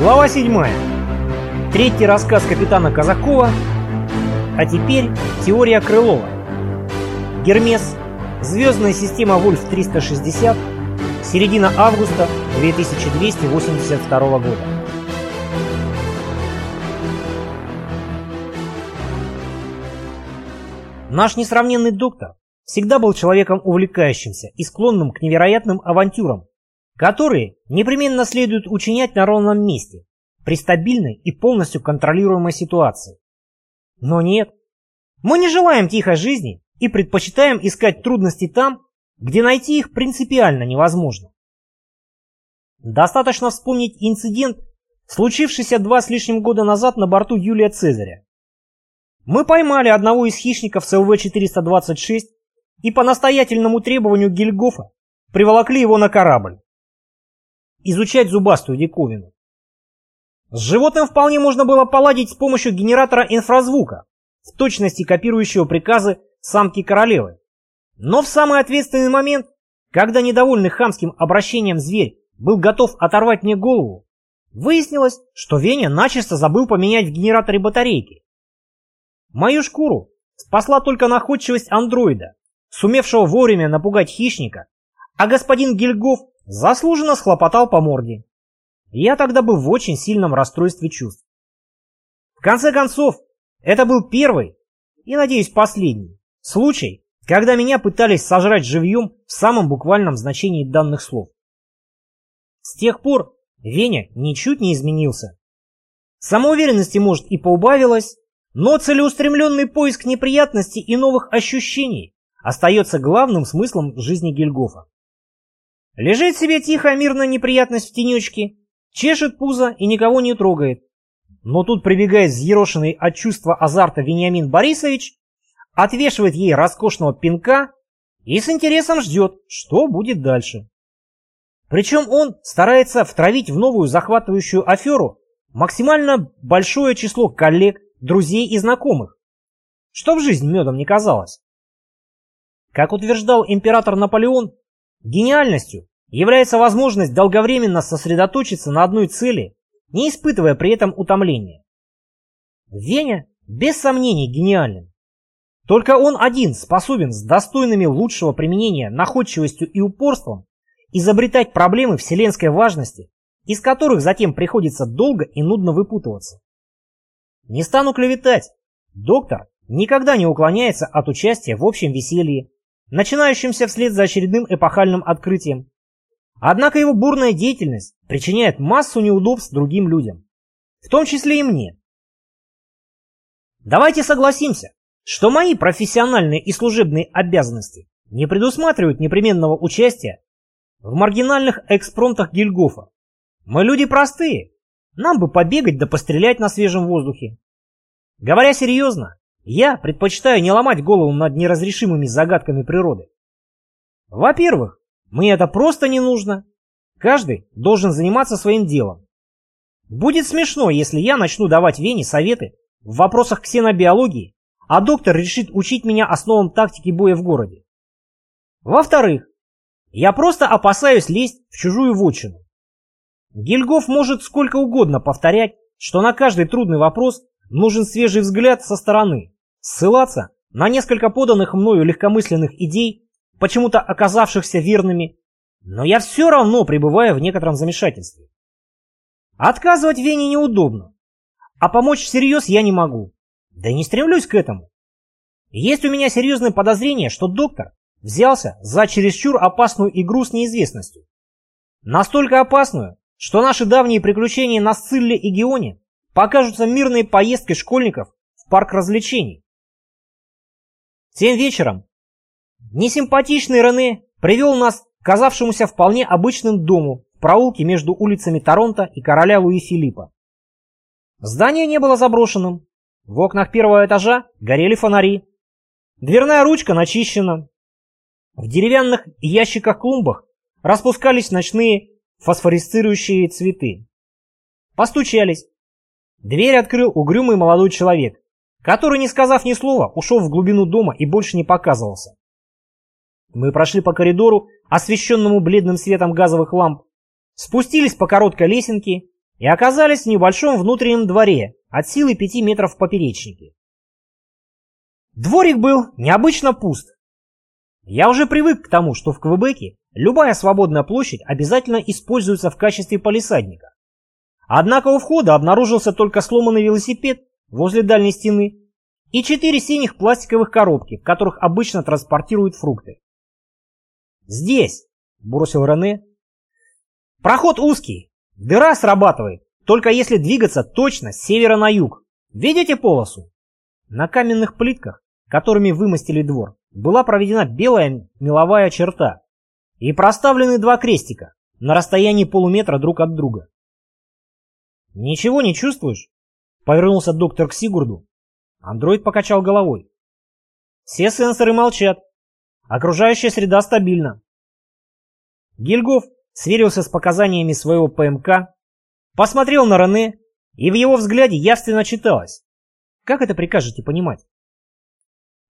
Глава 7. Третий рассказ капитана Казакова. А теперь теория Крылова. Гермес. Звездная система Вольф-360. Середина августа 2282 года. Наш несравненный доктор всегда был человеком увлекающимся и склонным к невероятным авантюрам, которые непременно следует учинять на ровном месте, при стабильной и полностью контролируемой ситуации. Но нет, мы не желаем тихой жизни и предпочитаем искать трудности там, где найти их принципиально невозможно. Достаточно вспомнить инцидент, случившийся два с лишним года назад на борту Юлия Цезаря. Мы поймали одного из хищников с ЛВ-426 и по настоятельному требованию Гильгофа приволокли его на корабль изучать зубастую диковину. С животным вполне можно было поладить с помощью генератора инфразвука, в точности копирующего приказы самки королевы. Но в самый ответственный момент, когда недовольный хамским обращением зверь был готов оторвать мне голову, выяснилось, что Веня начисто забыл поменять в генераторе батарейки. Мою шкуру спасла только находчивость андроида, сумевшего вовремя напугать хищника, а господин Гильгоф Заслуженно схлопотал по морде. Я тогда был в очень сильном расстройстве чувств. В конце концов, это был первый и, надеюсь, последний случай, когда меня пытались сожрать живьем в самом буквальном значении данных слов. С тех пор Веня ничуть не изменился. Самоуверенности, может, и поубавилось, но целеустремленный поиск неприятностей и новых ощущений остается главным смыслом жизни Гильгофа. Лежит себе тихо, мирно неприятность в тенечке, чешет пузо и никого не трогает. Но тут прибегает взъерошенный от чувства азарта Вениамин Борисович, отвешивает ей роскошного пинка и с интересом ждет, что будет дальше. Причем он старается втравить в новую захватывающую аферу максимально большое число коллег, друзей и знакомых, чтоб жизнь медом не казалась. Как утверждал император Наполеон, Гениальностью является возможность долговременно сосредоточиться на одной цели, не испытывая при этом утомления. Веня без сомнений гениален. Только он один способен с достойными лучшего применения находчивостью и упорством изобретать проблемы вселенской важности, из которых затем приходится долго и нудно выпутываться. Не стану клеветать. Доктор никогда не уклоняется от участия в общем веселье, начинающимся вслед за очередным эпохальным открытием. Однако его бурная деятельность причиняет массу неудобств другим людям, в том числе и мне. Давайте согласимся, что мои профессиональные и служебные обязанности не предусматривают непременного участия в маргинальных экспромтах Гильгофа. Мы люди простые, нам бы побегать да пострелять на свежем воздухе. Говоря серьезно, я предпочитаю не ломать голову над неразрешимыми загадками природы. Во-первых, мне это просто не нужно. Каждый должен заниматься своим делом. Будет смешно, если я начну давать Вене советы в вопросах ксенобиологии, а доктор решит учить меня основам тактики боя в городе. Во-вторых, я просто опасаюсь лезть в чужую вотчину. Гильгоф может сколько угодно повторять, что на каждый трудный вопрос нужен свежий взгляд со стороны, ссылаться на несколько поданных мною легкомысленных идей, почему-то оказавшихся верными, но я все равно пребываю в некотором замешательстве. Отказывать Вене неудобно, а помочь всерьез я не могу, да и не стремлюсь к этому. Есть у меня серьезное подозрение, что доктор взялся за чересчур опасную игру с неизвестностью. Настолько опасную, что наши давние приключения на Сцилле и Геоне покажутся мирной поездкой школьников в парк развлечений. Тем вечером несимпатичный Рене привел нас к казавшемуся вполне обычным дому в проулке между улицами Торонто и короля Луи Филиппа. Здание не было заброшенным. В окнах первого этажа горели фонари. Дверная ручка начищена. В деревянных ящиках-клумбах распускались ночные фосфорисцирующие цветы. Постучались. Дверь открыл угрюмый молодой человек, который, не сказав ни слова, ушел в глубину дома и больше не показывался. Мы прошли по коридору, освещенному бледным светом газовых ламп, спустились по короткой лесенке и оказались в небольшом внутреннем дворе от силы 5 метров в поперечнике. Дворик был необычно пуст. Я уже привык к тому, что в Квебеке любая свободная площадь обязательно используется в качестве полисадника. Однако у входа обнаружился только сломанный велосипед возле дальней стены и четыре синих пластиковых коробки, в которых обычно транспортируют фрукты. «Здесь!» — бросил Рене. «Проход узкий, дыра срабатывает, только если двигаться точно с севера на юг. Видите полосу?» На каменных плитках, которыми вымостили двор, была проведена белая меловая черта и проставлены два крестика на расстоянии полуметра друг от друга. «Ничего не чувствуешь?» — повернулся доктор к Сигурду. Андроид покачал головой. «Все сенсоры молчат. Окружающая среда стабильна». Гильгоф сверился с показаниями своего ПМК, посмотрел на Рене, и в его взгляде явственно читалось. Как это прикажете понимать?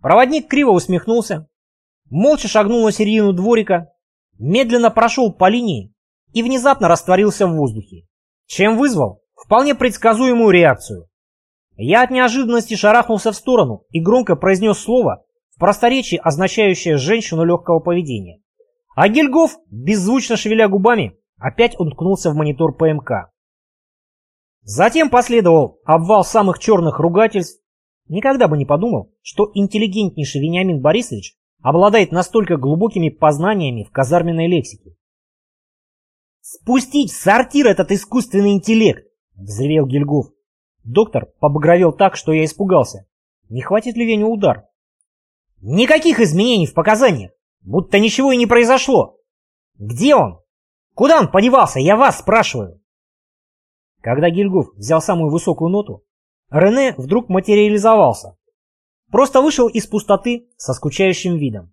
Проводник криво усмехнулся, молча шагнул на середину дворика, медленно прошел по линии и внезапно растворился в воздухе, чем вызвал вполне предсказуемую реакцию. Я от неожиданности шарахнулся в сторону и громко произнес слово, в просторечии означающее женщину легкого поведения. А Гильгоф, беззвучно шевеля губами, опять уткнулся в монитор ПМК. Затем последовал обвал самых черных ругательств. Никогда бы не подумал, что интеллигентнейший Вениамин Борисович обладает настолько глубокими познаниями в казарменной лексике. «Спустить в сортир этот искусственный интеллект!» — взревел Гильгоф. Доктор побагровел так, что я испугался. Не хватит ли Веню удар? «Никаких изменений в показаниях! Будто ничего и не произошло! Где он? Куда он подевался? Я вас спрашиваю!» Когда Гильгоф взял самую высокую ноту, Рене вдруг материализовался. Просто вышел из пустоты со скучающим видом.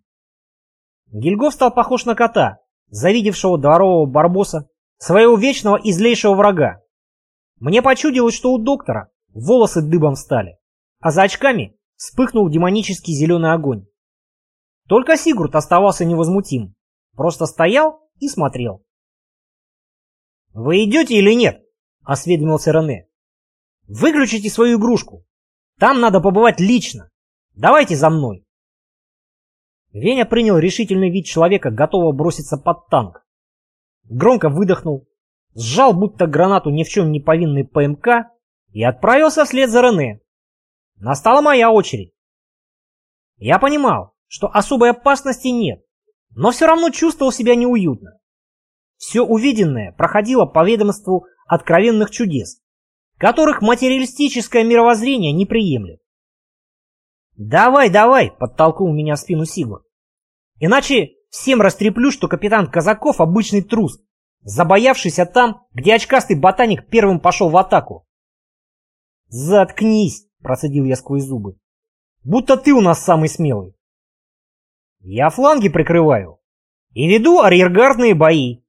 Гильгоф стал похож на кота, завидевшего дворового барбоса, своего вечного и злейшего врага. Мне почудилось, что у доктора волосы дыбом стали, а за очками вспыхнул демонический зеленый огонь. Только Сигурд оставался невозмутим, просто стоял и смотрел. «Вы идете или нет?» — осведомился Рене. «Выключите свою игрушку. Там надо побывать лично. Давайте за мной». Веня принял решительный вид человека, готового броситься под танк. Громко выдохнул, сжал будто гранату ни в чем не повинный ПМК и отправился вслед за Рене. Настала моя очередь. Я понимал, что особой опасности нет, но все равно чувствовал себя неуютно. Все увиденное проходило по ведомству откровенных чудес, которых материалистическое мировоззрение не приемлет. «Давай, давай!» — подтолкнул меня в спину Сигур. «Иначе всем растреплю, что капитан Казаков обычный трус, забоявшийся там, где очкастый ботаник первым пошел в атаку. «Заткнись!» — процедил я сквозь зубы. «Будто ты у нас самый смелый!» «Я фланги прикрываю и веду арьергардные бои!»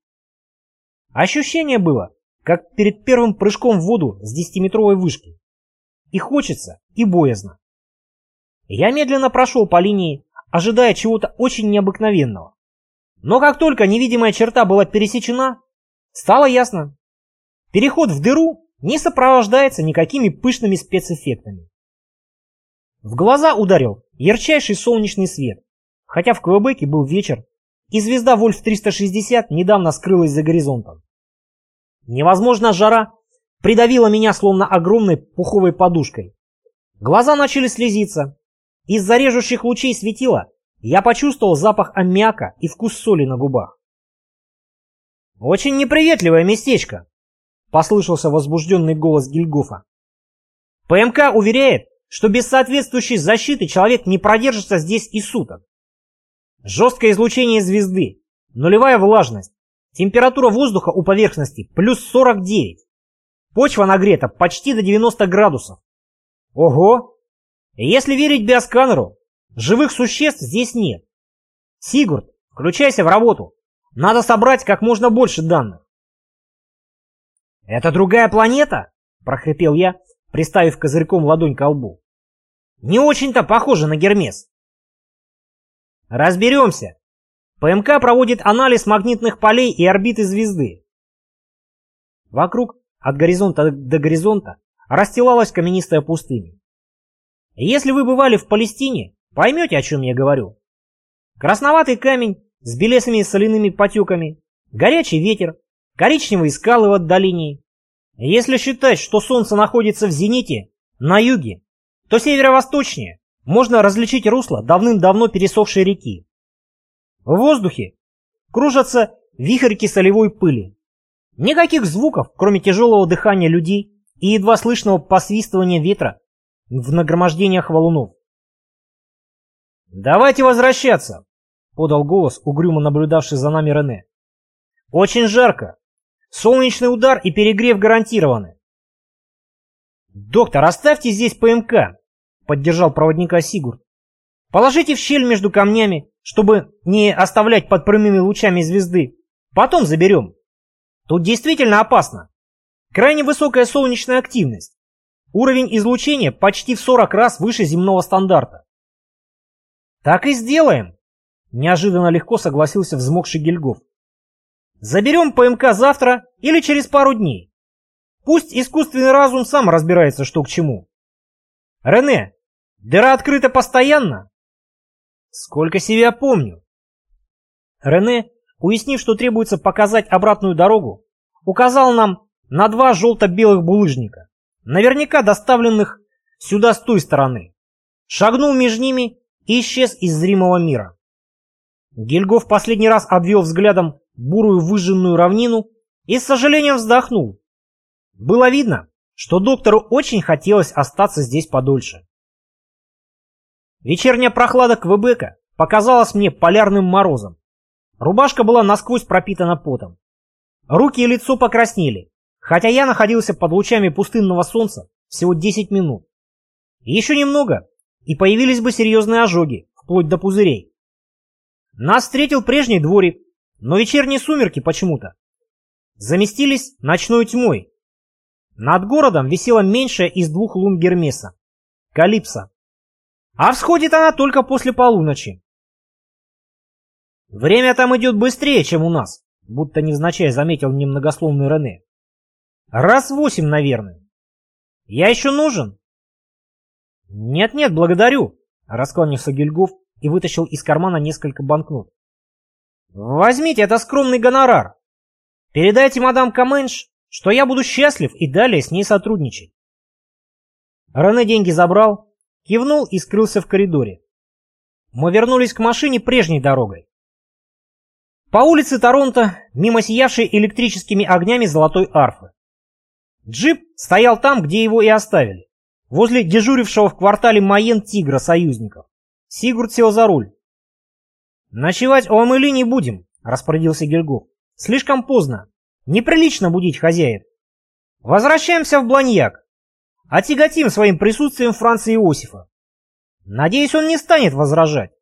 Ощущение было, как перед первым прыжком в воду с десятиметровой вышки. И хочется, и боязно. Я медленно прошел по линии, ожидая чего-то очень необыкновенного. Но как только невидимая черта была пересечена, Стало ясно. Переход в дыру не сопровождается никакими пышными спецэффектами. В глаза ударил ярчайший солнечный свет, хотя в Квебеке был вечер, и звезда Вольф-360 недавно скрылась за горизонтом. Невозможная жара придавила меня словно огромной пуховой подушкой. Глаза начали слезиться. Из-за режущих лучей светила я почувствовал запах аммиака и вкус соли на губах. «Очень неприветливое местечко», — послышался возбужденный голос Гильгофа. «ПМК уверяет, что без соответствующей защиты человек не продержится здесь и суток. Жесткое излучение звезды, нулевая влажность, температура воздуха у поверхности плюс 49. Почва нагрета почти до 90 градусов. Ого! Если верить биосканеру, живых существ здесь нет. Сигурд, включайся в работу. Надо собрать как можно больше данных. «Это другая планета?» — прохрипел я, приставив козырьком ладонь к лбу. «Не очень-то похоже на Гермес». «Разберемся. ПМК проводит анализ магнитных полей и орбиты звезды». Вокруг от горизонта до горизонта расстилалась каменистая пустыня. Если вы бывали в Палестине, поймете, о чем я говорю. Красноватый камень с белесыми соляными потеками, горячий ветер, коричневые скалы в отдалении. Если считать, что солнце находится в зените, на юге, то северо-восточнее можно различить русло давным-давно пересохшей реки. В воздухе кружатся вихрики солевой пыли. Никаких звуков, кроме тяжелого дыхания людей и едва слышного посвистывания ветра в нагромождениях валунов. «Давайте возвращаться!» — подал голос, угрюмо наблюдавший за нами Рене. «Очень жарко. Солнечный удар и перегрев гарантированы». «Доктор, оставьте здесь ПМК!» — поддержал проводника Сигурд. «Положите в щель между камнями, чтобы не оставлять под прямыми лучами звезды. Потом заберем. Тут действительно опасно. Крайне высокая солнечная активность. Уровень излучения почти в 40 раз выше земного стандарта. Так и сделаем, неожиданно легко согласился взмокший Гильгоф. Заберем ПМК завтра или через пару дней. Пусть искусственный разум сам разбирается, что к чему. Рене, дыра открыта постоянно? Сколько себя помню. Рене, уяснив, что требуется показать обратную дорогу, указал нам на два желто-белых булыжника, наверняка доставленных сюда с той стороны. Шагнул между ними и исчез из зримого мира. Гильгоф последний раз обвел взглядом бурую выжженную равнину и с сожалением вздохнул. Было видно, что доктору очень хотелось остаться здесь подольше. Вечерняя прохлада Квебека показалась мне полярным морозом. Рубашка была насквозь пропитана потом. Руки и лицо покраснели, хотя я находился под лучами пустынного солнца всего 10 минут. Еще немного, и появились бы серьезные ожоги, вплоть до пузырей. Нас встретил прежний дворик, но вечерние сумерки почему-то заместились ночной тьмой, над городом висела меньшая из двух лун Гермеса — Калипсо. А всходит она только после полуночи. Время там идет быстрее, чем у нас, будто невзначай заметил немногословный Рене. Раз восемь, наверное. Я еще нужен? Нет-нет, благодарю, раскланялся Гильгоф и вытащил из кармана несколько банкнот. Возьмите, это скромный гонорар. Передайте мадам Каменш, что я буду счастлив и далее с ней сотрудничать. Рене деньги забрал, кивнул и скрылся в коридоре. Мы вернулись к машине прежней дорогой. По улице Торонто, мимо сиявшей электрическими огнями золотой арфы. Джип стоял там, где его и оставили, возле дежурившего в квартале Майен Тигра союзников. Сигурд сел за руль. «Ночевать у Амели не будем», — распорядился Гильгоф. «Слишком поздно. Неприлично будить хозяев. Возвращаемся в Бланьяк. Отяготим своим присутствием Франца Иосифа. Надеюсь, он не станет возражать.